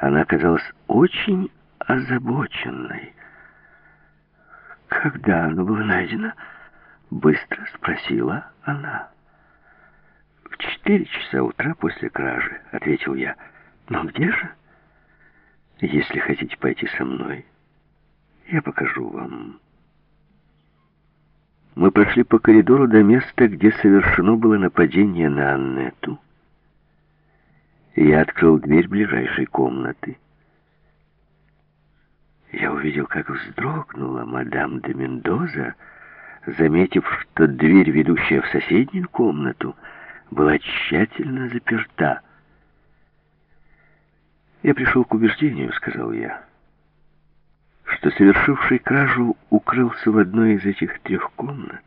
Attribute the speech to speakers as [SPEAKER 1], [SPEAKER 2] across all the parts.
[SPEAKER 1] Она казалась очень озабоченной. «Когда оно было найдено?» — быстро спросила она. «В четыре часа утра после кражи», — ответил я. «Но где же?» «Если хотите пойти со мной, я покажу вам». Мы прошли по коридору до места, где совершено было нападение на Аннету. Я открыл дверь ближайшей комнаты. Я увидел, как вздрогнула мадам де Мендоза, заметив, что дверь, ведущая в соседнюю комнату, была тщательно заперта. «Я пришел к убеждению», — сказал я, — «что совершивший кражу укрылся в одной из этих трех комнат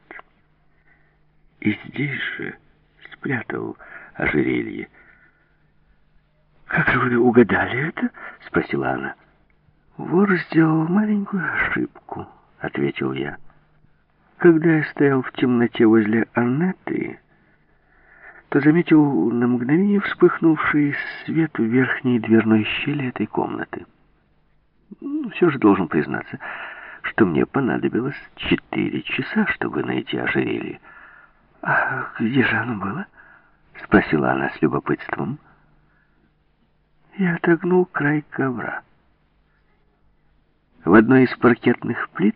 [SPEAKER 1] и здесь же спрятал ожерелье». «Как вы угадали это?» — спросила она. «Вор сделал маленькую ошибку», — ответил я. «Когда я стоял в темноте возле Аннеты, то заметил на мгновение вспыхнувший свет в верхней дверной щели этой комнаты. Ну, все же должен признаться, что мне понадобилось четыре часа, чтобы найти ожерелье. «А где же оно было?» — спросила она с любопытством. Я отогнул край ковра. В одной из паркетных плит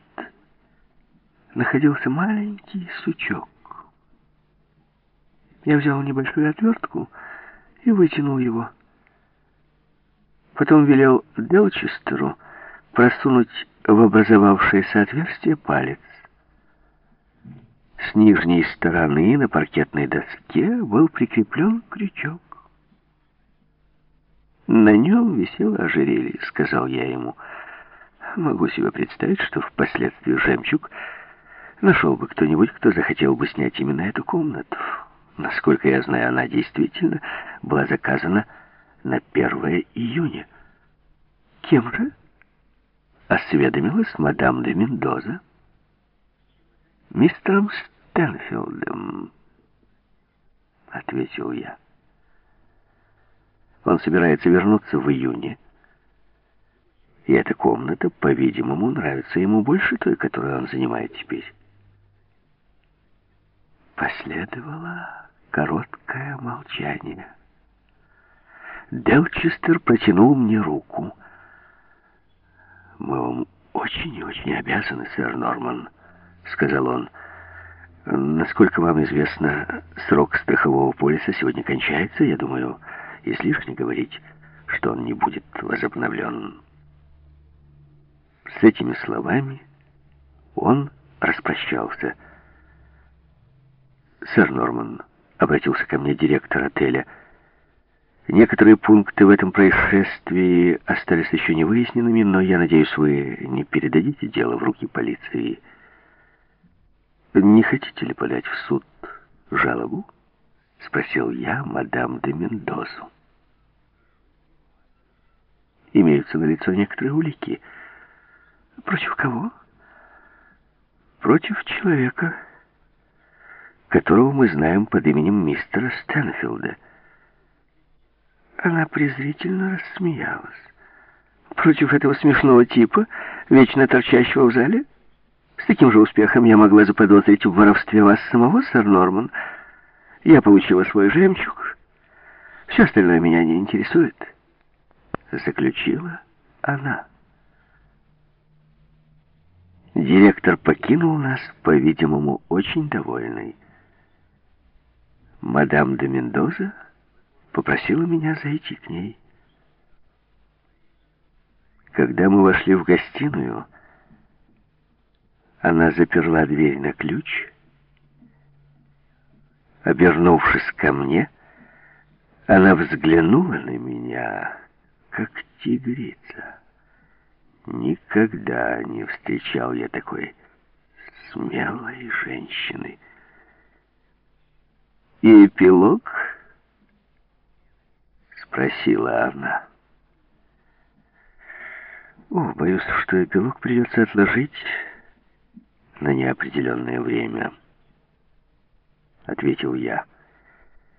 [SPEAKER 1] находился маленький сучок. Я взял небольшую отвертку и вытянул его. Потом велел Делчестеру просунуть в образовавшееся отверстие палец. С нижней стороны на паркетной доске был прикреплен крючок. На нем висело ожерелье, сказал я ему. Могу себе представить, что впоследствии жемчуг нашел бы кто-нибудь, кто захотел бы снять именно эту комнату. Насколько я знаю, она действительно была заказана на 1 июня. Кем же? Осведомилась мадам де Мендоза. Мистером Стэнфилдом, ответил я. Он собирается вернуться в июне. И эта комната, по-видимому, нравится ему больше той, которую он занимает теперь. Последовало короткое молчание. Делчестер протянул мне руку. «Мы вам очень и очень обязаны, сэр Норман», — сказал он. «Насколько вам известно, срок страхового полиса сегодня кончается. Я думаю, излишне говорить, что он не будет возобновлен». С этими словами он распрощался. «Сэр Норман», — обратился ко мне директор отеля, — «некоторые пункты в этом происшествии остались еще не выясненными, но я надеюсь, вы не передадите дело в руки полиции. Не хотите ли подать в суд жалобу?» — спросил я мадам де Мендозу. «Имеются на лицо некоторые улики». Против кого? Против человека, которого мы знаем под именем мистера Стэнфилда. Она презрительно рассмеялась. Против этого смешного типа, вечно торчащего в зале? С таким же успехом я могла заподозрить в воровстве вас самого, сэр Норман. Я получила свой жемчуг. Все остальное меня не интересует. Заключила она. Директор покинул нас, по-видимому, очень довольный. Мадам де Мендоза попросила меня зайти к ней. Когда мы вошли в гостиную, она заперла дверь на ключ. Обернувшись ко мне, она взглянула на меня, как тигрица. Никогда не встречал я такой смелой женщины. И эпилог? Спросила она. О, боюсь, что эпилог придется отложить на неопределенное время, ответил я.